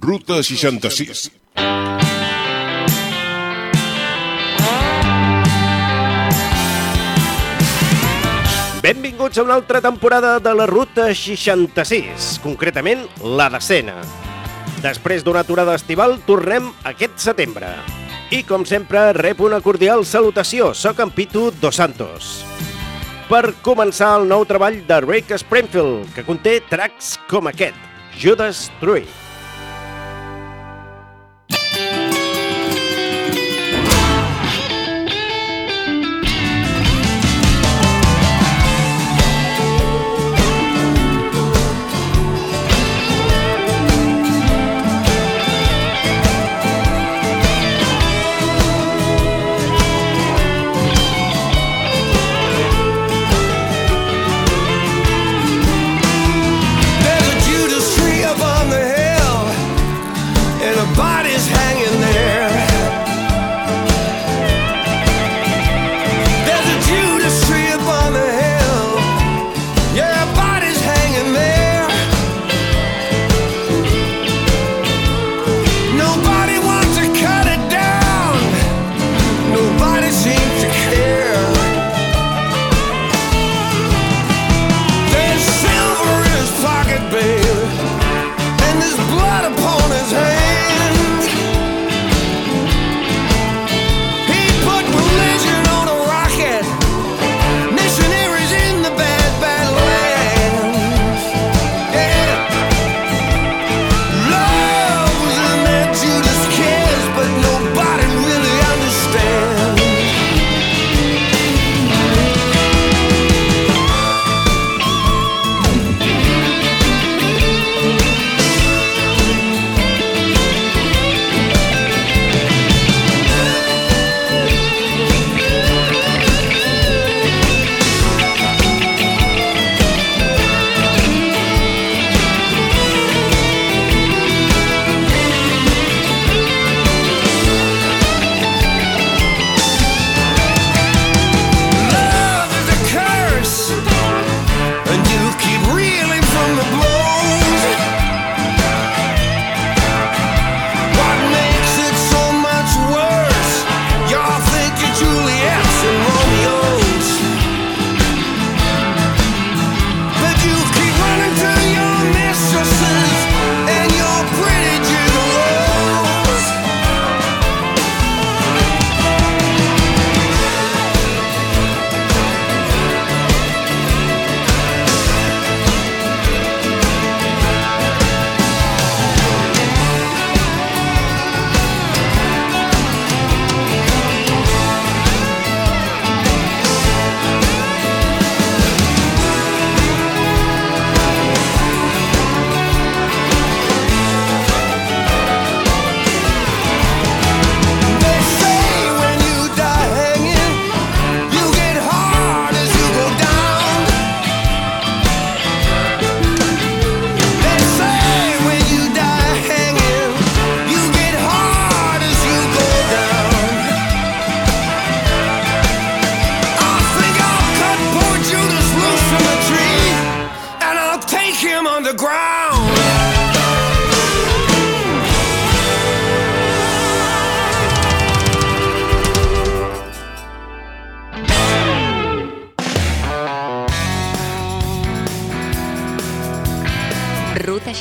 Ruta 66. Benvinguts a una altra temporada de la Ruta 66, concretament la decena. Després d'una aturada estival, tornem aquest setembre. I, com sempre, rep una cordial salutació. Soc en Pitu Dos Santos. Per començar el nou treball de Rick Springfield, que conté tracks com aquest, Judas Tree.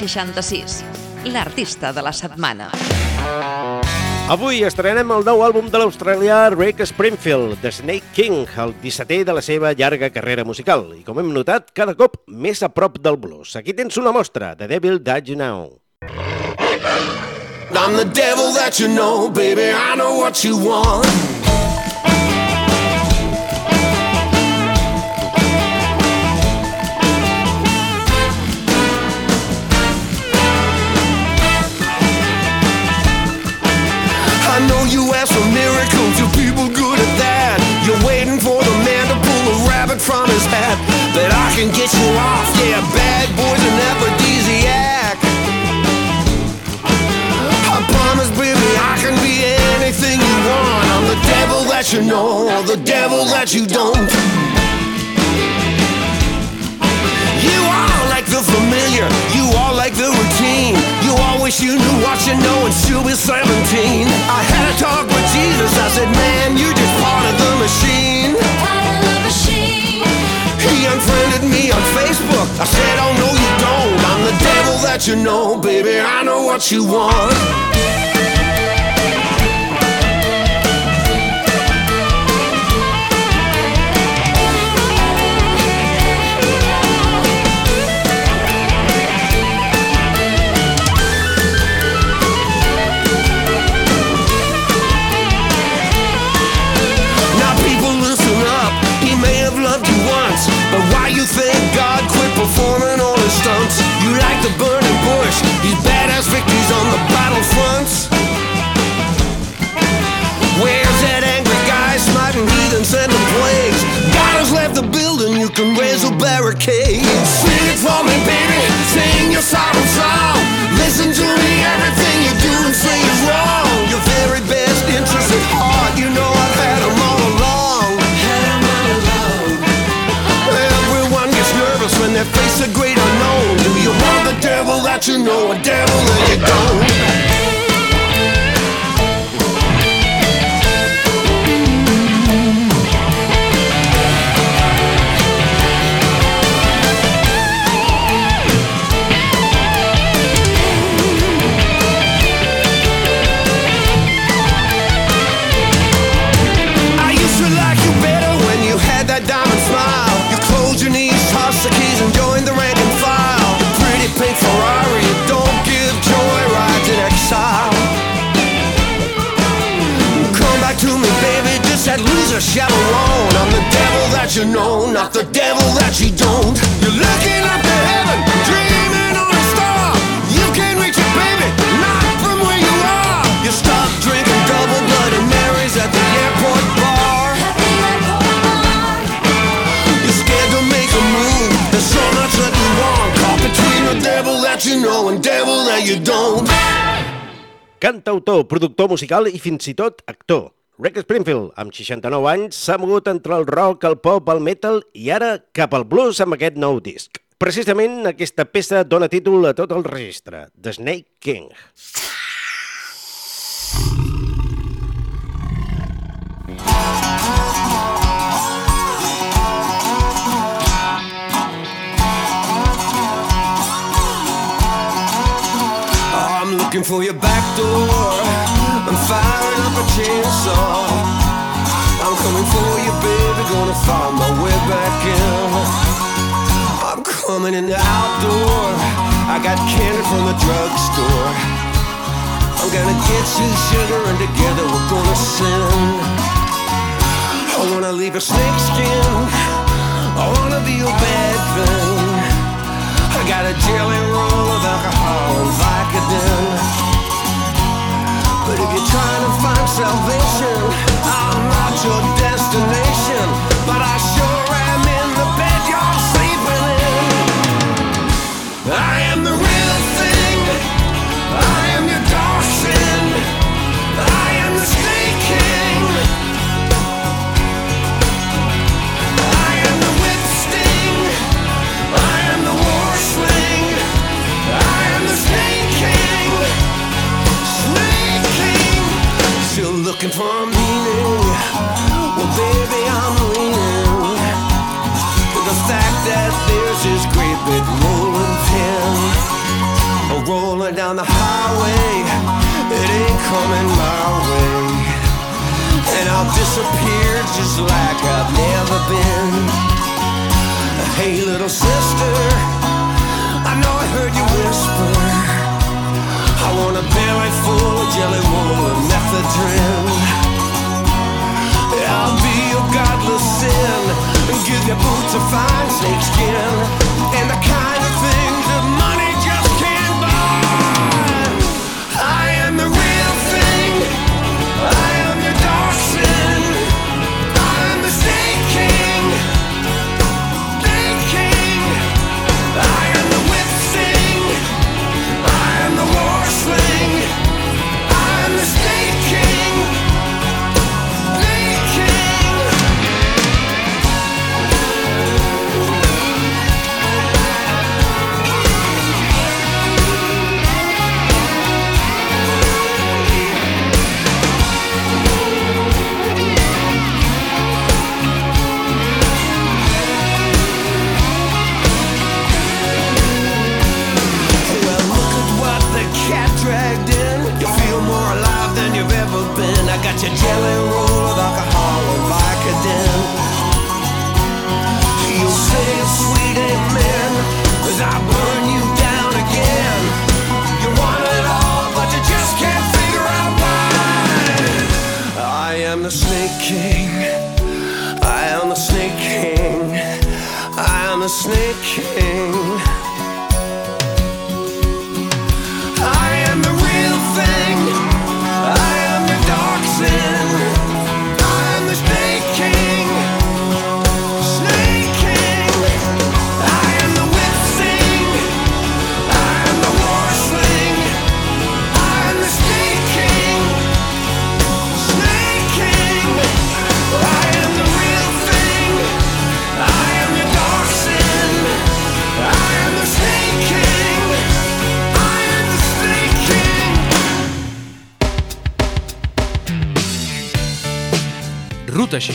66, l'artista de la setmana. Avui estrenem el nou àlbum de l'australià Rick Springfield, The Snake King, el 17è de la seva llarga carrera musical, i com hem notat, cada cop més a prop del blues. Aquí tens una mostra, The Devil That You Know. I'm the devil that you know, baby, I know what you want. Can get you off. Yeah, bad boy's an aphrodisiac. I promise, baby, I can be anything you want. I'm the devil that you know, or the devil that you don't. You are like the familiar, you are like the routine. Oh, you always wish you knew what you know and still be 17. I had a talk with Jesus. I said, man, you're just part of the machine. He unfriended me on Facebook. I said, oh no, you don't. I'm the devil that you know, baby. I know what you want. Barricade. Sing it for me, baby. Sing your sorrow song. Listen to me, everything you do and say is wrong. Your very best interest at heart. You know I've had them all along. Everyone gets nervous when they face a great unknown. Do you want the devil that you know, a devil that you don't? I'm the devil that you know, not the devil that you don't. You're looking up to heaven, dreaming on a star. You can reach it, baby, not from where you are. You stop drinking double blooded Marys at the airport bar. You're scared to make a move. There's so much that you want. Caught between the devil that you know and devil that you don't. Cantautor, productor musical i fins i tot actor. Rick Springfield, amb 69 anys, s'ha mogut entre el rock, el pop, el metal i ara cap al blues amb aquest nou disc. Precisament aquesta peça dona títol a tot el registre, The Snake King. I'm looking for your back door I'm up a chainsaw. I'm coming for you, baby. Gonna find my way back in. I'm coming in the outdoor. I got candy from the drugstore. I'm gonna get you sugar and together we're gonna sin. I wanna leave a snake skin. I wanna be your bad thing. I got a jelly roll of alcohol and Vicodin. But if you're trying to find salvation, I'm not your destination. But I sure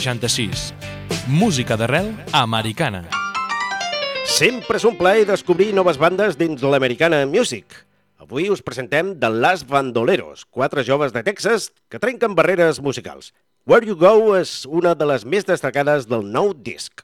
66. Música d'arrel americana. Sempre és un plaer descobrir noves bandes dins l'Americana Music. Avui us presentem The Last Bandoleros, quatre joves de Texas que trenquen barreres musicals. Where You Go és una de les més destacades del nou disc.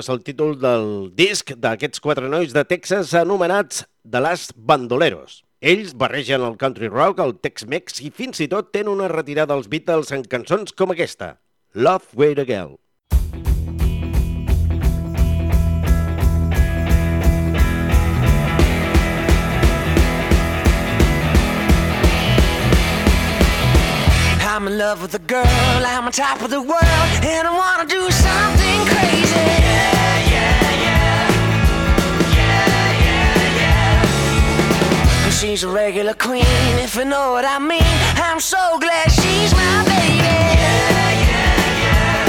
és el títol del disc d'aquests quatre nois de Texas anomenats The Last Bandoleros. Ells barregen el country rock, el Tex-Mex i fins i tot tenen una retirada als Beatles en cançons com aquesta, Love Wait a Girl. I'm in love with a girl, I'm on top of the world, and I wanna do something cool. She's a regular queen, if you know what I mean. I'm so glad she's my baby. Yeah, yeah, yeah.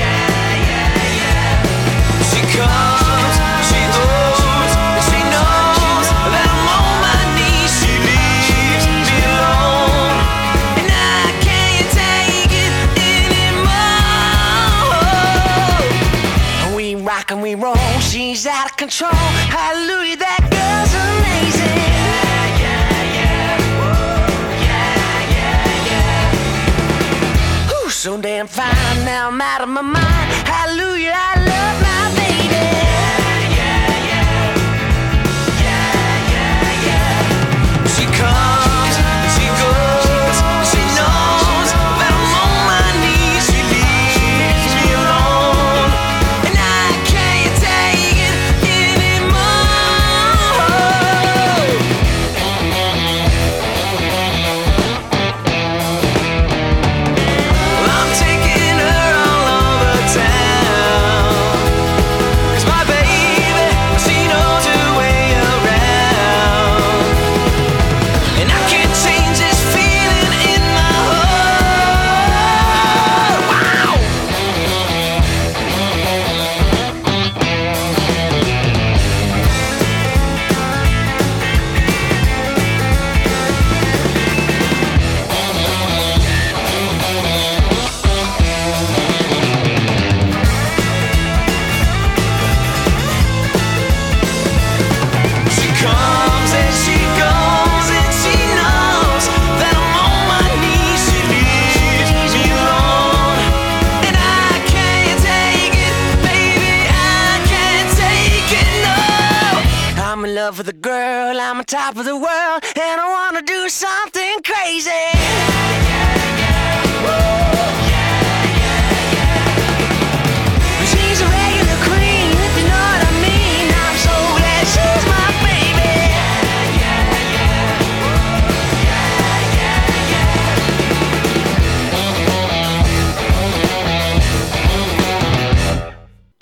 Yeah, yeah, yeah. She comes, she goes, she knows that I'm on my knees. She leaves me alone, and I can't take it anymore. We rock and we roll, she's out of control. Hallelujah, that so damn fine, now I'm out of my mind. Hallelujah,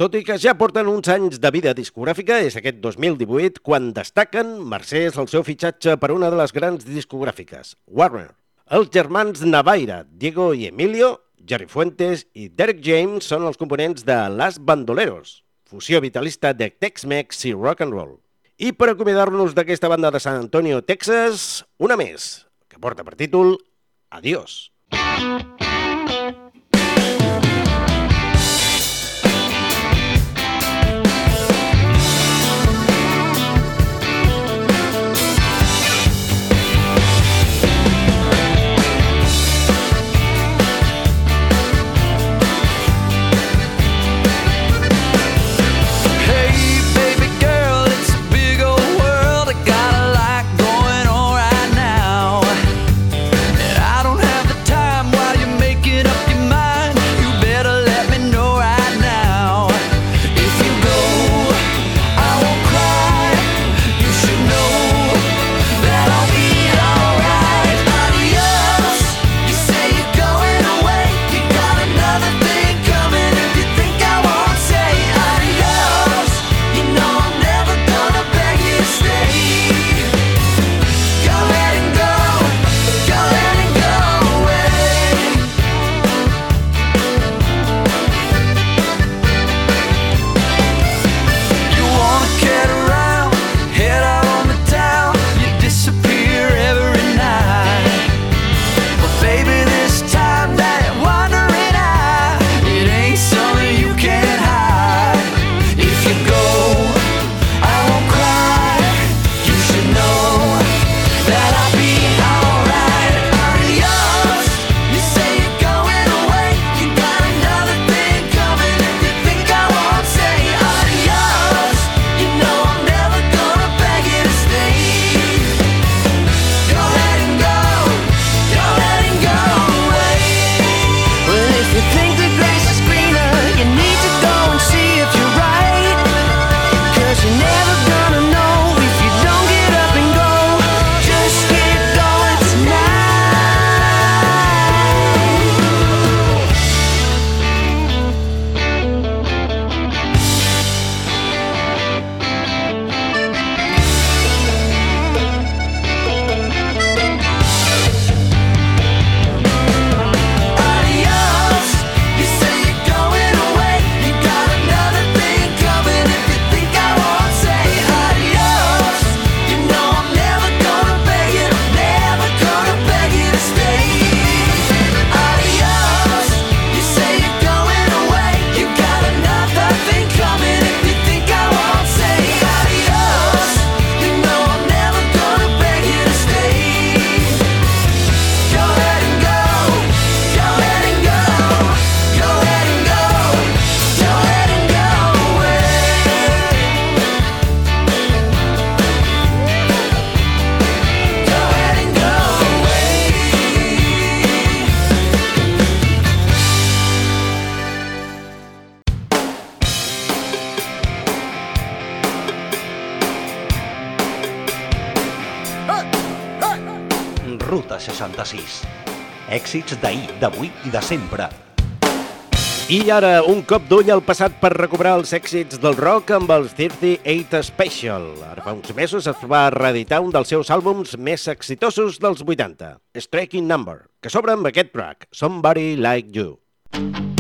Tot i que ja porten uns anys de vida discogràfica, és aquest 2018 quan destaquen mercès el seu fitxatge per una de les grans discogràfiques, Warner. Els germans Navaira, Diego i Emilio, Jerry Fuentes i Derek James són els components de Las Bandoleros, fusió vitalista de Tex-Mex i rock and roll. I per acomiadar-nos d'aquesta banda de San Antonio, Texas, una més, que porta per títol Adiós. Hey, èxits d'ahir, d'avui i de sempre. I ara, un cop d'ull al passat per recobrar els èxits del rock amb els 38 Special. Ara fa uns mesos es va reeditar un dels seus àlbums més exitosos dels 80, Striking Number, que s'obre amb aquest track, Somebody Like You. Somebody Like You.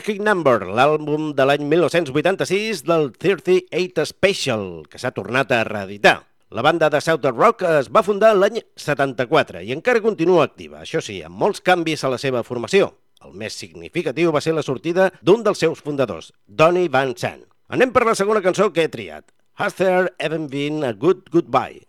Tracking Number, l'àlbum de l'any 1986 del 38 Special, que s'ha tornat a reeditar. La banda de Southern Rock es va fundar l'any 74 i encara continua activa, això sí, amb molts canvis a la seva formació. El més significatiu va ser la sortida d'un dels seus fundadors, Donny Van Sant. Anem per la segona cançó que he triat, Has There Even Been a Good Goodbye?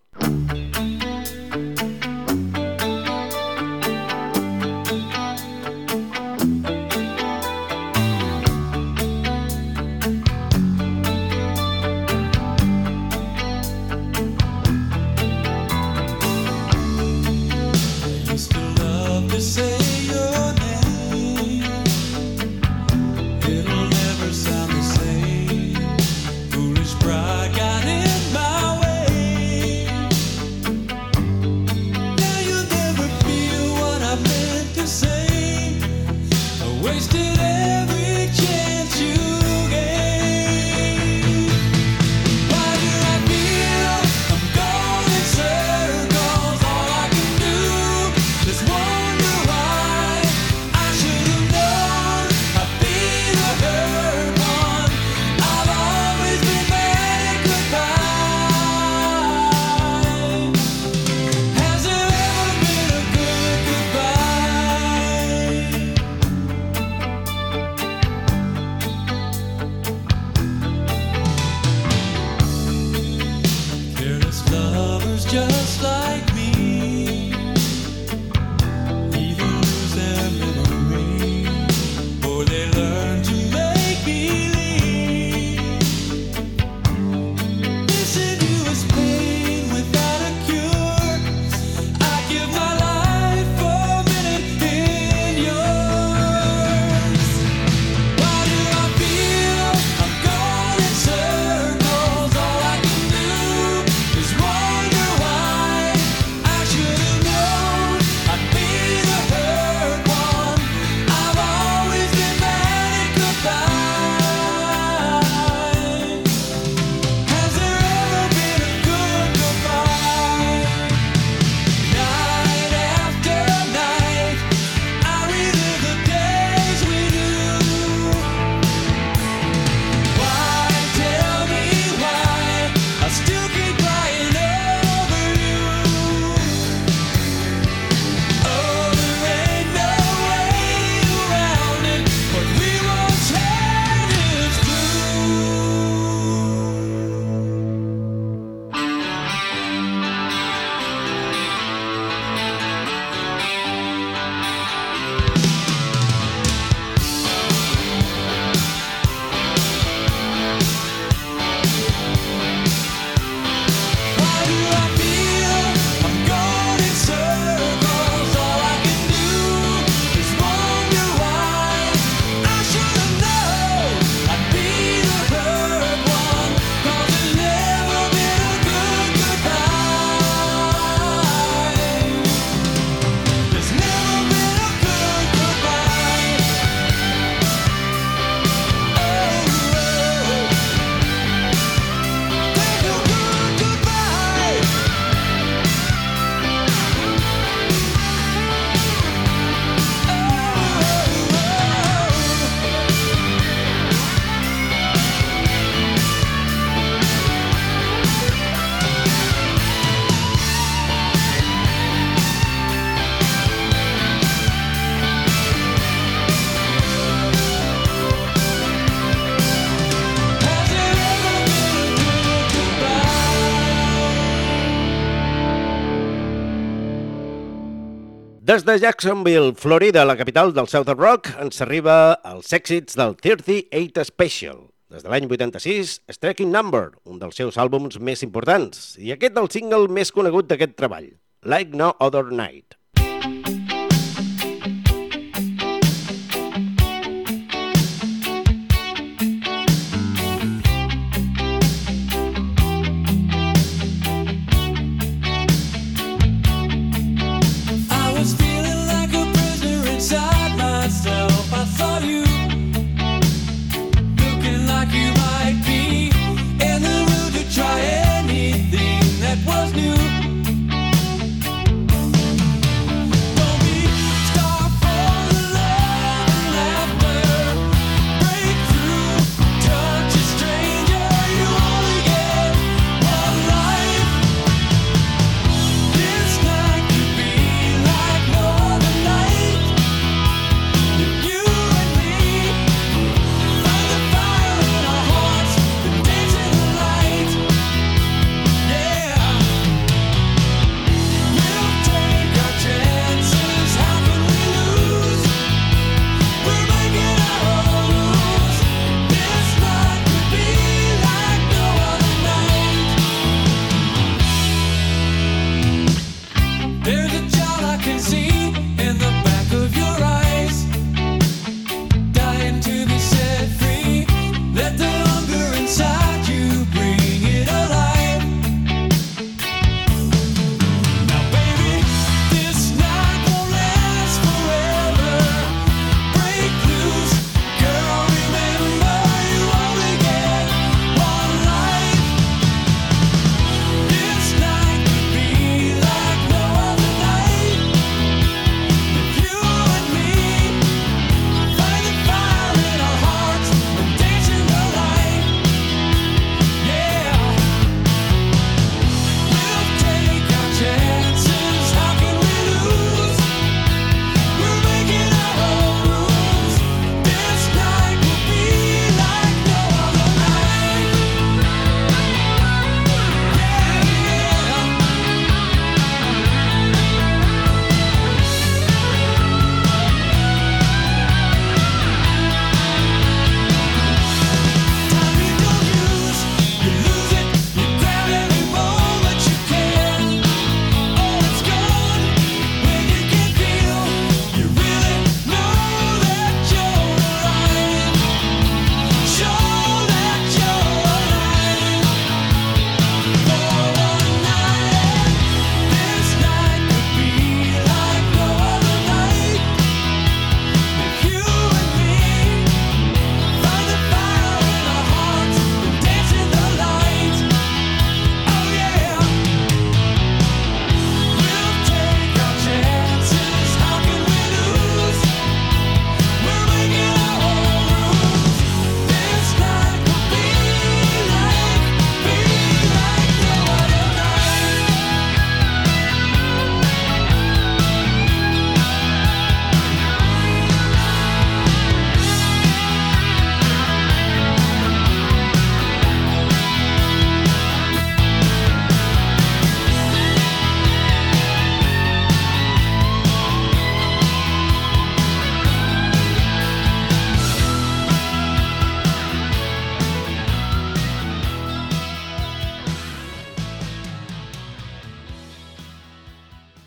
Des de Jacksonville, Florida, la capital del Southern Rock, ens arriba els èxits del 38 Special. Des de l'any 86, Striking Number, un dels seus àlbums més importants, i aquest del single més conegut d'aquest treball, Like No Other Night.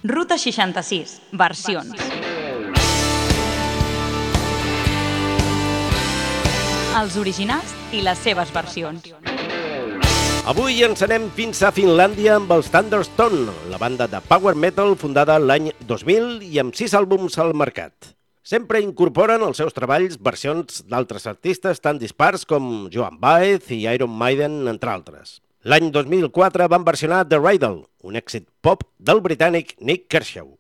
Ruta 66, versions. Els originals i les seves versions. Avui ens anem fins a Finlàndia amb els Thunderstone, la banda de power metal fundada l'any 2000 i amb sis àlbums al mercat. Sempre incorporen als seus treballs versions d'altres artistes tan dispars com Joan Baez i Iron Maiden, entre altres. L'any 2004 van versionar The Riddle, un èxit pop del britànic Nick Kershaw.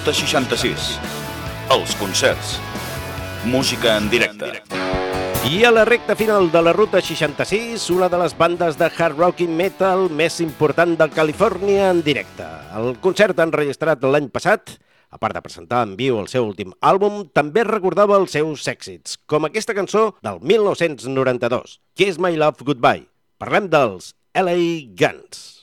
Ruta 66. Els concerts. Música en directe. I a la recta final de la Ruta 66, una de les bandes de hard rock i metal més important de Califòrnia en directe. El concert enregistrat l'any passat, a part de presentar en viu el seu últim àlbum, també recordava els seus èxits, com aquesta cançó del 1992, Kiss My Love Goodbye. Parlem dels LA Guns.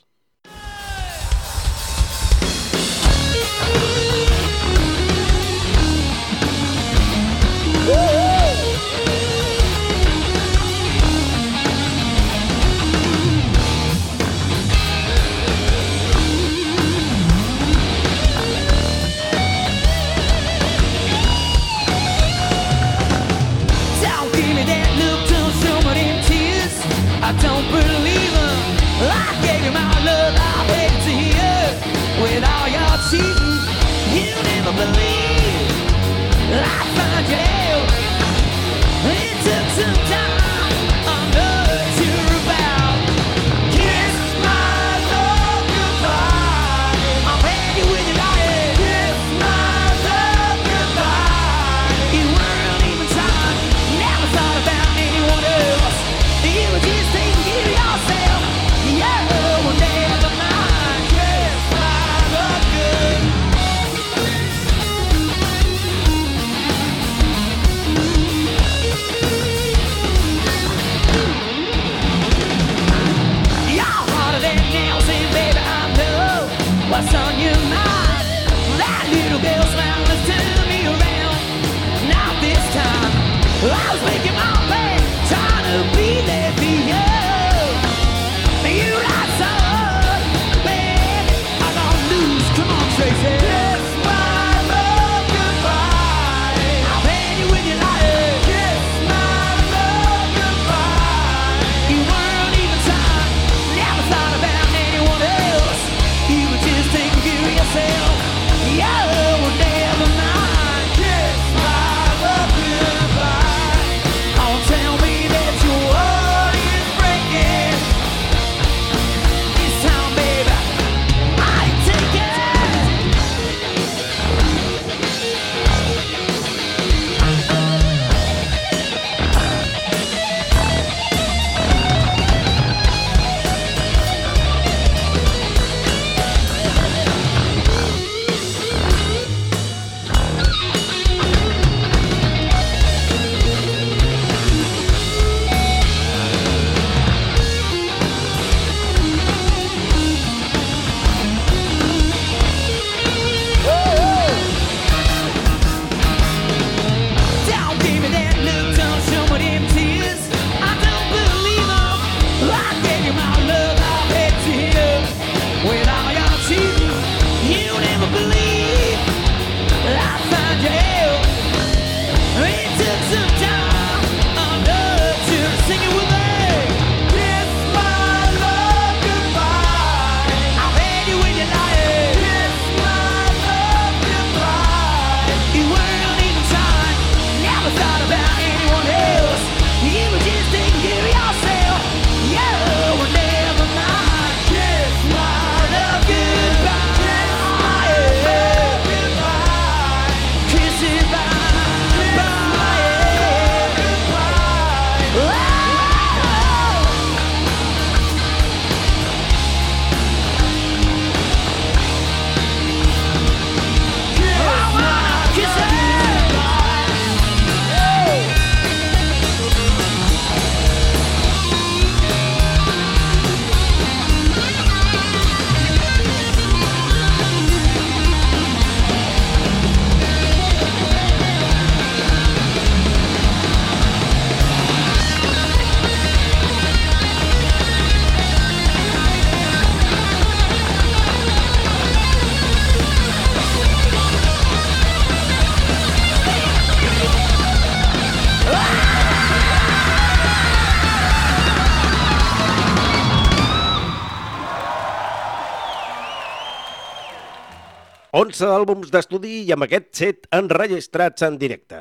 sexe d'àlbums d'estudi i amb aquest set enregistrats en directe.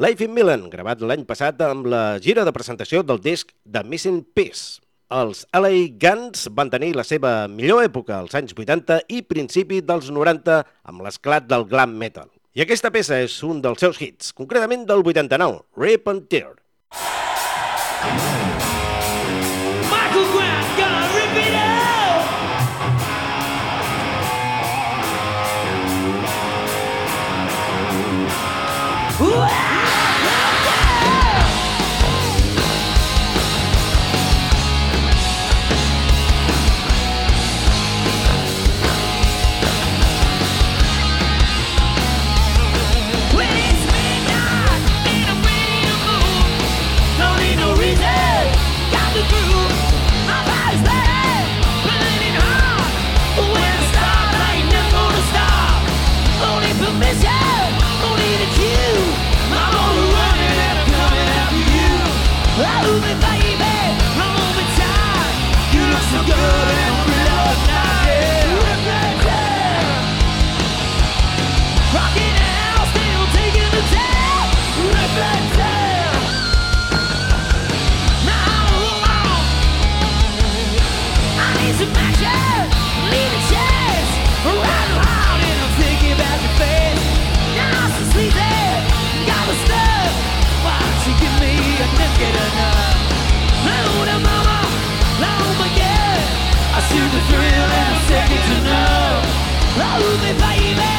Life in Milan, gravat l'any passat amb la gira de presentació del disc The Missing Piece. Els LA Guns van tenir la seva millor època als anys 80 i principi dels 90 amb l'esclat del glam metal. I aquesta peça és un dels seus hits, concretament del 89, Rip and Tear. Yeah. you. Baby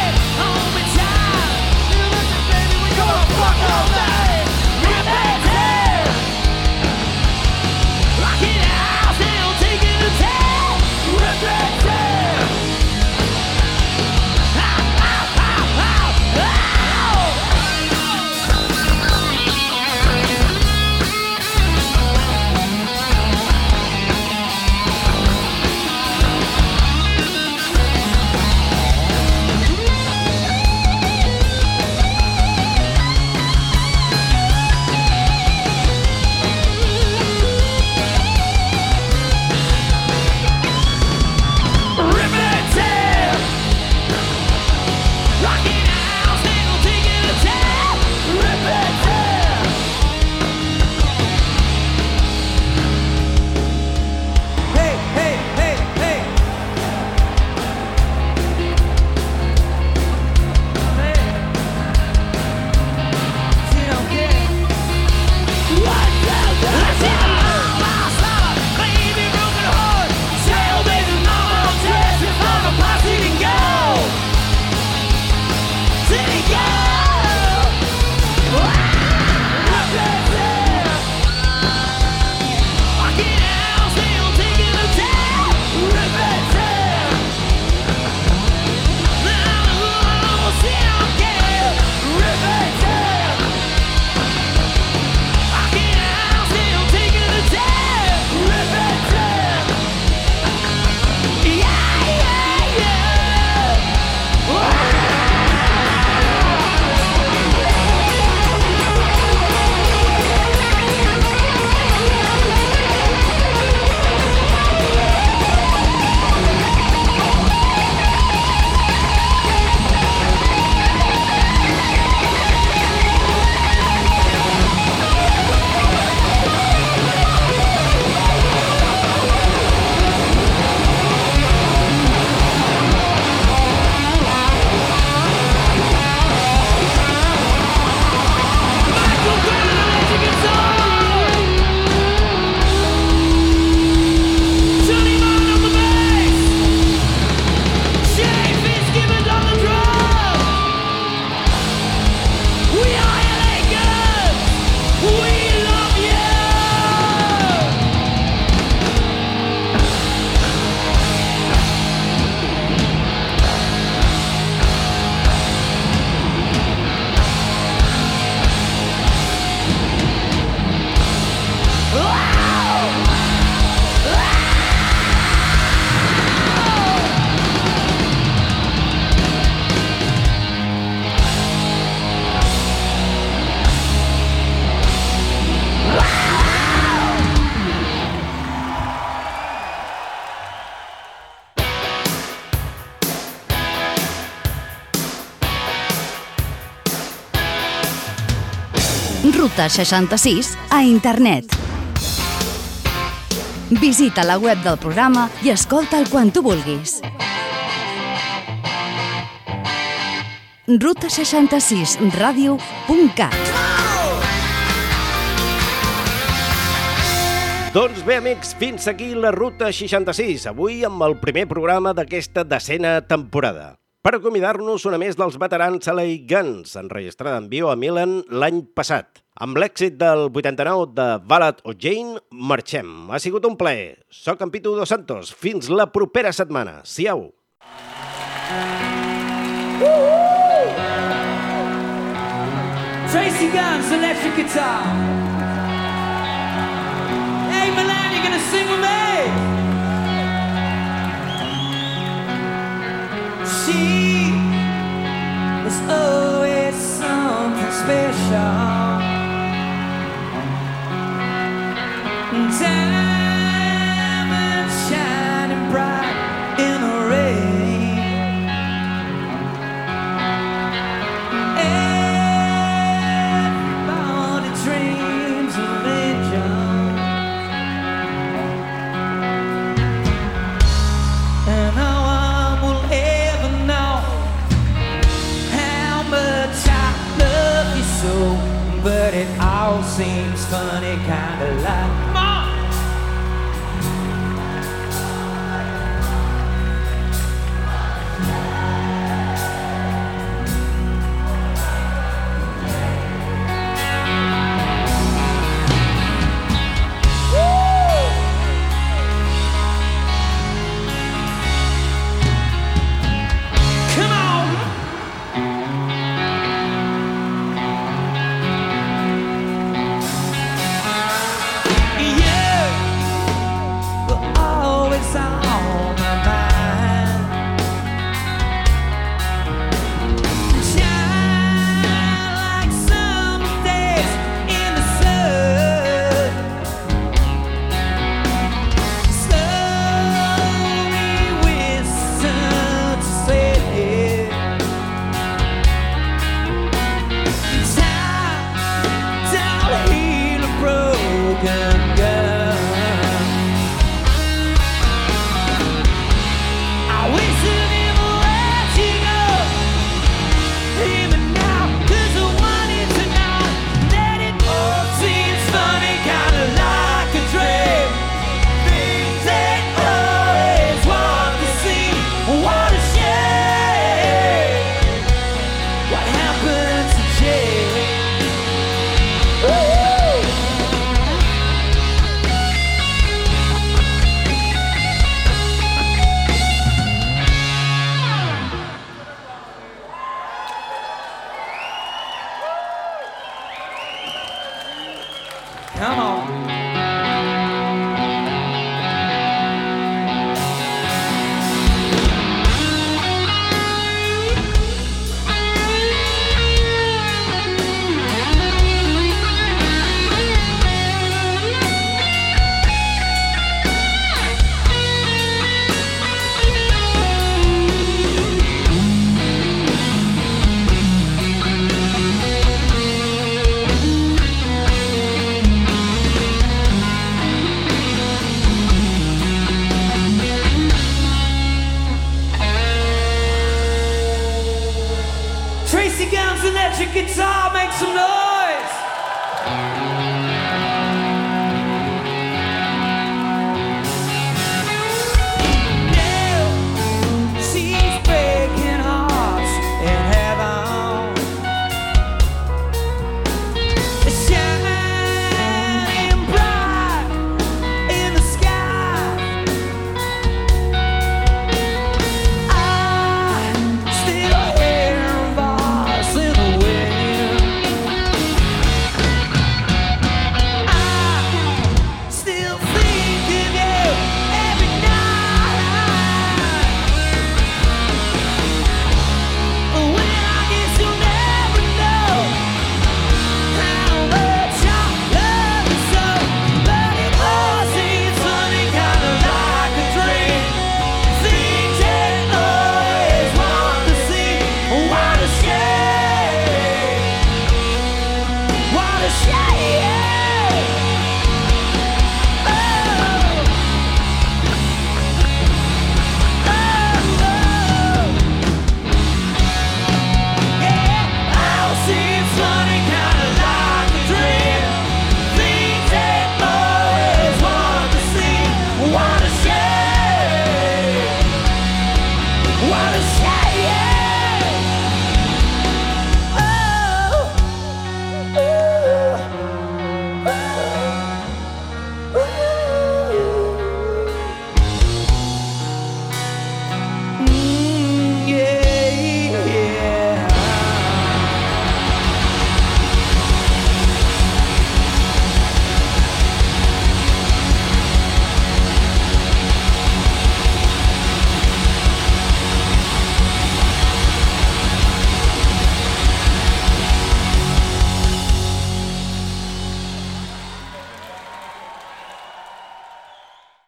6066 a internet. Visita la web del programa i escolta'l quan tu vulguis. ruta66radio.cat Doncs bé, amics, fins aquí la Ruta 66, avui amb el primer programa d'aquesta decena temporada. Per acomiadar-nos una més dels veterans LA Guns, enregistrada en viu a Milan l'any passat. Amb l'èxit del 89 de Ballad o Jane, marxem. Ha sigut un plaer. Soc en Pitu Dos Santos. Fins la propera setmana. Siau! Tracy Guns, electric guitar. Hey Milan, you gonna sing with me? she was always something special. And I